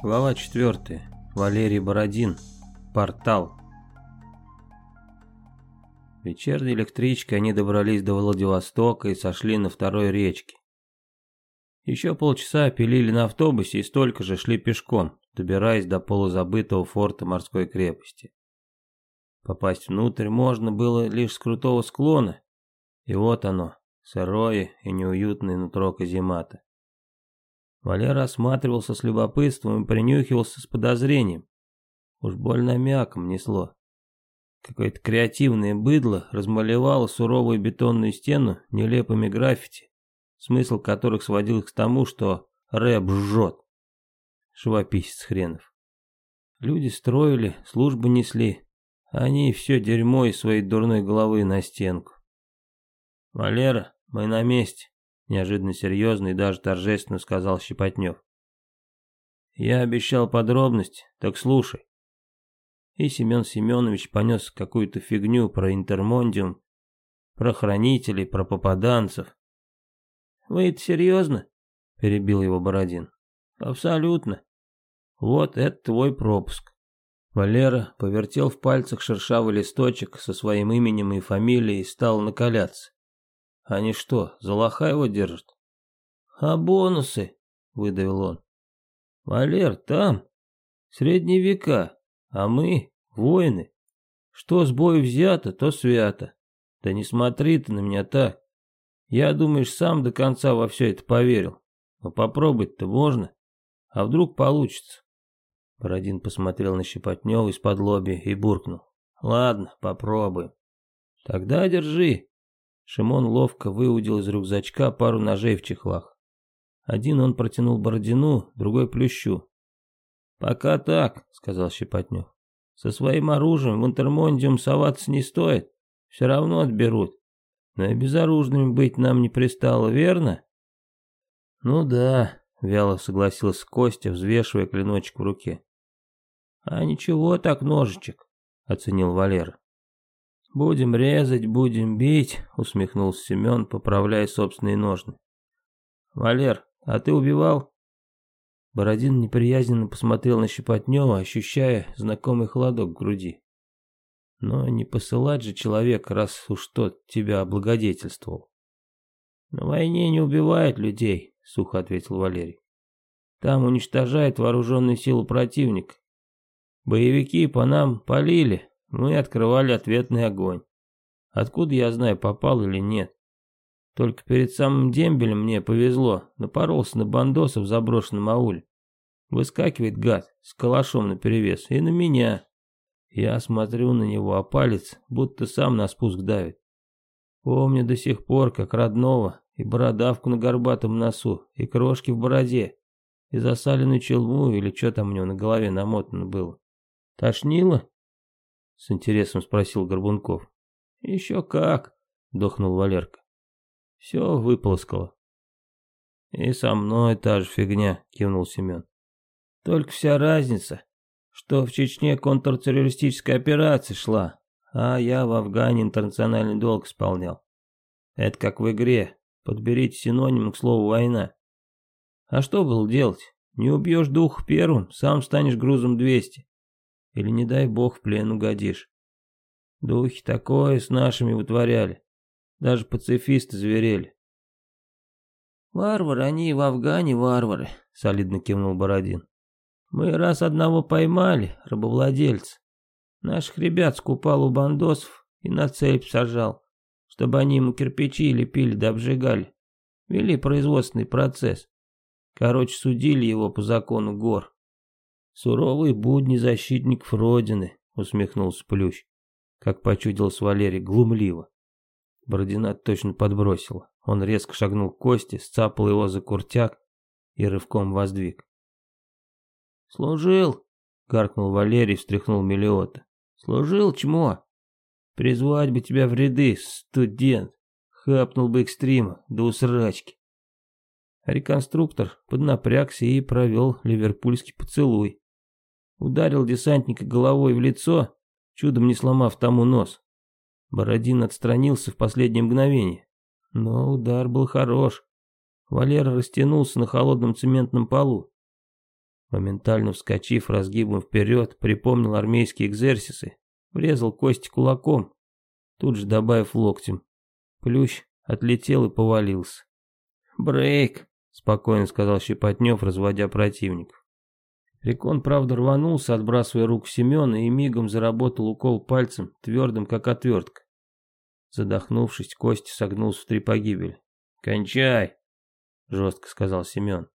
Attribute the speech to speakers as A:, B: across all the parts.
A: Глава 4. Валерий Бородин. Портал. Вечерней электричкой они добрались до Владивостока и сошли на второй речке. Еще полчаса пилили на автобусе и столько же шли пешком, добираясь до полузабытого форта морской крепости. Попасть внутрь можно было лишь с крутого склона, и вот оно, сырое и неуютное нутро каземата. Валера осматривался с любопытством и принюхивался с подозрением. Уж больно мяком несло. Какое-то креативное быдло размалевало суровую бетонную стену нелепыми граффити, смысл которых сводил их к тому, что рэп жжет. Живописец хренов. Люди строили, службы несли. Они все дерьмо из своей дурной головы на стенку. «Валера, мы на месте», неожиданно серьезно и даже торжественно сказал Щепотнев. «Я обещал подробность, так слушай». И Семен Семенович понес какую-то фигню про интермондиум, про хранителей, про попаданцев. «Вы это серьезно?» — перебил его Бородин. «Абсолютно. Вот это твой пропуск». Валера повертел в пальцах шершавый листочек со своим именем и фамилией и стал накаляться. Они что, за лоха его держат? А бонусы? Выдавил он. Валер, там средние века, а мы воины. Что с бою взято, то свято. Да не смотри ты на меня так. Я, думаешь, сам до конца во все это поверил. Но попробовать-то можно. А вдруг получится? Бородин посмотрел на Щепотнева из-под лоби и буркнул. Ладно, попробуем. Тогда держи. Шимон ловко выудил из рюкзачка пару ножей в чехлах. Один он протянул Бородину, другой Плющу. «Пока так», — сказал Щепотнев. «Со своим оружием в Интермондиум соваться не стоит. Все равно отберут. Но и безоружными быть нам не пристало, верно?» «Ну да», — вяло согласился Костя, взвешивая клиночек в руке. «А ничего так ножичек», — оценил Валера. «Будем резать, будем бить», — усмехнулся Семен, поправляя собственные ножны. «Валер, а ты убивал?» Бородин неприязненно посмотрел на Щепотнева, ощущая знакомый холодок в груди. Но не посылать же человек, раз уж тот тебя облагодетельствовал. «На войне не убивают людей», — сухо ответил Валерий. «Там уничтожает вооруженные силы противник. Боевики по нам полили, мы открывали ответный огонь. Откуда я знаю, попал или нет? Только перед самым дембелем мне повезло, напоролся на бандоса в заброшенном ауле. Выскакивает гад с калашом наперевес и на меня. Я смотрю на него, а палец будто сам на спуск давит. Помню до сих пор, как родного, и бородавку на горбатом носу, и крошки в бороде, и засаленную челму, или что там у него на голове намотано было. Тошнило? С интересом спросил Горбунков. Еще как, дохнул Валерка. Все выполоскало. И со мной та же фигня, кивнул Семен. Только вся разница, что в Чечне контртеррористическая операция шла, а я в Афгане интернациональный долг исполнял. Это как в игре, подберите синоним к слову «война». А что было делать? Не убьешь дух первым, сам станешь грузом 200. Или, не дай бог, в плен угодишь. Духи такое с нашими вытворяли. Даже пацифисты зверели. «Варвары они и в Афгане варвары», — солидно кивнул Бородин. «Мы раз одного поймали, рабовладельца. Наших ребят скупал у бандосов и на цепь сажал, чтобы они ему кирпичи лепили да обжигали. Вели производственный процесс. Короче, судили его по закону гор. Суровый будни защитников Родины», — усмехнулся Плющ, как почудилось Валерий глумливо. Бородина точно подбросила. Он резко шагнул к Косте, сцапал его за куртяк и рывком воздвиг. «Служил!» — гаркнул Валерий, встряхнул Мелиота. «Служил, чмо! Призвать бы тебя в ряды, студент! Хапнул бы экстрима до усрачки!» Реконструктор поднапрягся и провел ливерпульский поцелуй ударил десантника головой в лицо, чудом не сломав тому нос. Бородин отстранился в последнее мгновение. Но удар был хорош. Валера растянулся на холодном цементном полу. Моментально вскочив разгибом вперед, припомнил армейские экзерсисы, врезал кость кулаком, тут же добавив локтем. Плющ отлетел и повалился. «Брейк!» — спокойно сказал Щепотнев, разводя противников. Рекон, правда, рванулся, отбрасывая руку Семена, и мигом заработал укол пальцем, твердым, как отвертка. Задохнувшись, Костя согнулся в три погибели. «Кончай!» — жестко сказал Семен.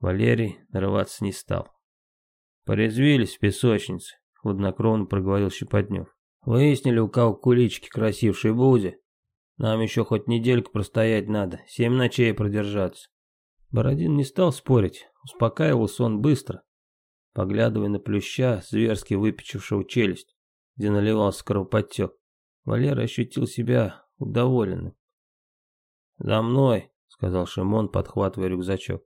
A: Валерий нарываться не стал. «Порезвились в песочнице», — хладнокровно проговорил Щепотнев. «Выяснили, у кого кулички красившие бузи. Нам еще хоть недельку простоять надо, семь ночей продержаться. Бородин не стал спорить, успокаивался он быстро, поглядывая на плюща, зверски выпечившего челюсть, где наливался кровоподтек. Валера ощутил себя удоволенным. «За мной», — сказал Шимон, подхватывая рюкзачок.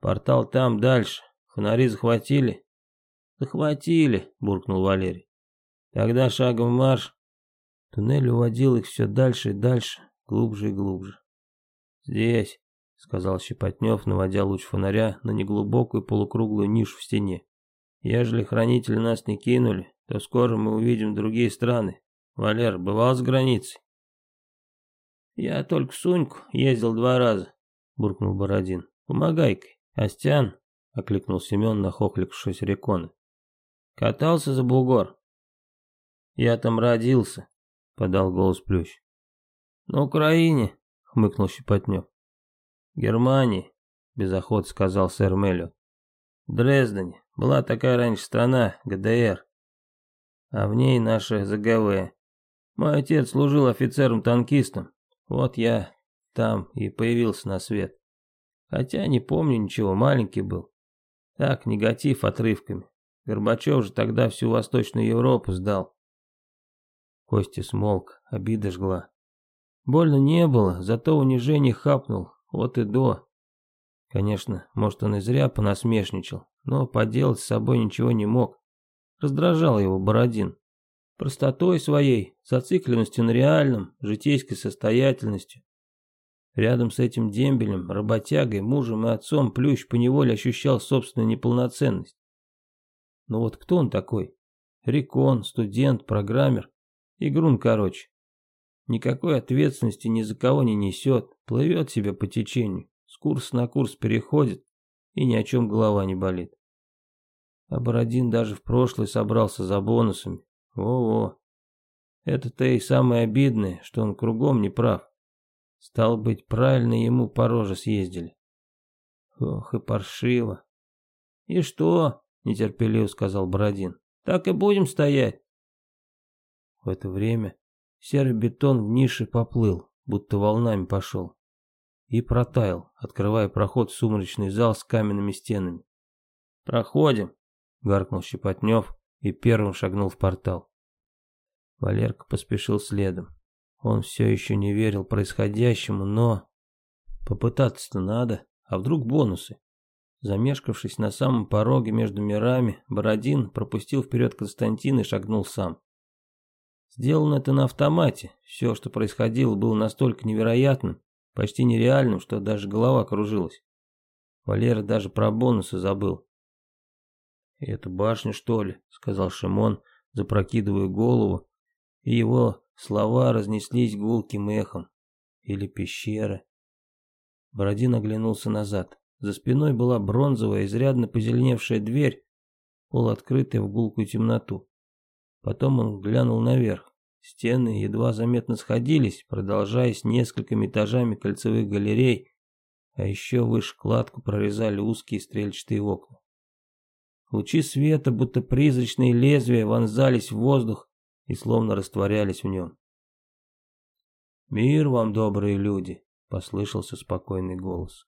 A: «Портал там, дальше. Фонари захватили?» «Захватили», — буркнул Валерий. «Тогда шагом марш». Туннель уводил их все дальше и дальше, глубже и глубже. «Здесь», — сказал Щепотнев, наводя луч фонаря на неглубокую полукруглую нишу в стене. «Ежели хранители нас не кинули, то скоро мы увидим другие страны. Валер, бывал с границей?» «Я только в Суньку ездил два раза», — буркнул Бородин. «Помогай-ка, Остян», — окликнул Семен, нахохлившись реконы. «Катался за бугор?» «Я там родился», — подал голос Плющ. «На Украине», — хмыкнул Щепотнев. Германии, без охоты сказал сэр Меллиот. В Дрездене была такая раньше страна, ГДР. А в ней наши ЗГВ. Мой отец служил офицером-танкистом. Вот я там и появился на свет. Хотя не помню ничего, маленький был. Так, негатив отрывками. Горбачев же тогда всю Восточную Европу сдал. Костя смолк, обида жгла. Больно не было, зато унижение хапнул, вот и до. Конечно, может он и зря понасмешничал, но поделать с собой ничего не мог. Раздражал его Бородин. Простотой своей, зацикленностью на реальном, житейской состоятельностью. Рядом с этим дембелем, работягой, мужем и отцом Плющ поневоле ощущал собственную неполноценность. Но вот кто он такой? Рекон, студент, программер. Игрун, короче. Никакой ответственности ни за кого не несет, плывет себе по течению, с курса на курс переходит, и ни о чем голова не болит. А Бородин даже в прошлое собрался за бонусами. Во-во. Это-то и самое обидное, что он кругом не прав. Стал быть, правильно ему по роже съездили. Ох и паршиво. И что? Нетерпеливо сказал Бородин. Так и будем стоять. В это время Серый бетон в нише поплыл, будто волнами пошел. И протаял, открывая проход в сумрачный зал с каменными стенами. «Проходим!» — гаркнул Щепотнев и первым шагнул в портал. Валерка поспешил следом. Он все еще не верил происходящему, но... Попытаться-то надо, а вдруг бонусы? Замешкавшись на самом пороге между мирами, Бородин пропустил вперед Константина и шагнул сам. Сделано это на автомате. Все, что происходило, было настолько невероятным, почти нереальным, что даже голова кружилась. Валера даже про бонусы забыл. «Это башня, что ли?» — сказал Шимон, запрокидывая голову, и его слова разнеслись гулким эхом. «Или пещера?» Бородин оглянулся назад. За спиной была бронзовая, изрядно позеленевшая дверь, полоткрытая в гулкую темноту. Потом он глянул наверх. Стены едва заметно сходились, продолжаясь несколькими этажами кольцевых галерей, а еще выше кладку прорезали узкие стрельчатые окна. Лучи света, будто призрачные лезвия, вонзались в воздух и словно растворялись в нем. «Мир вам, добрые люди!» — послышался спокойный голос.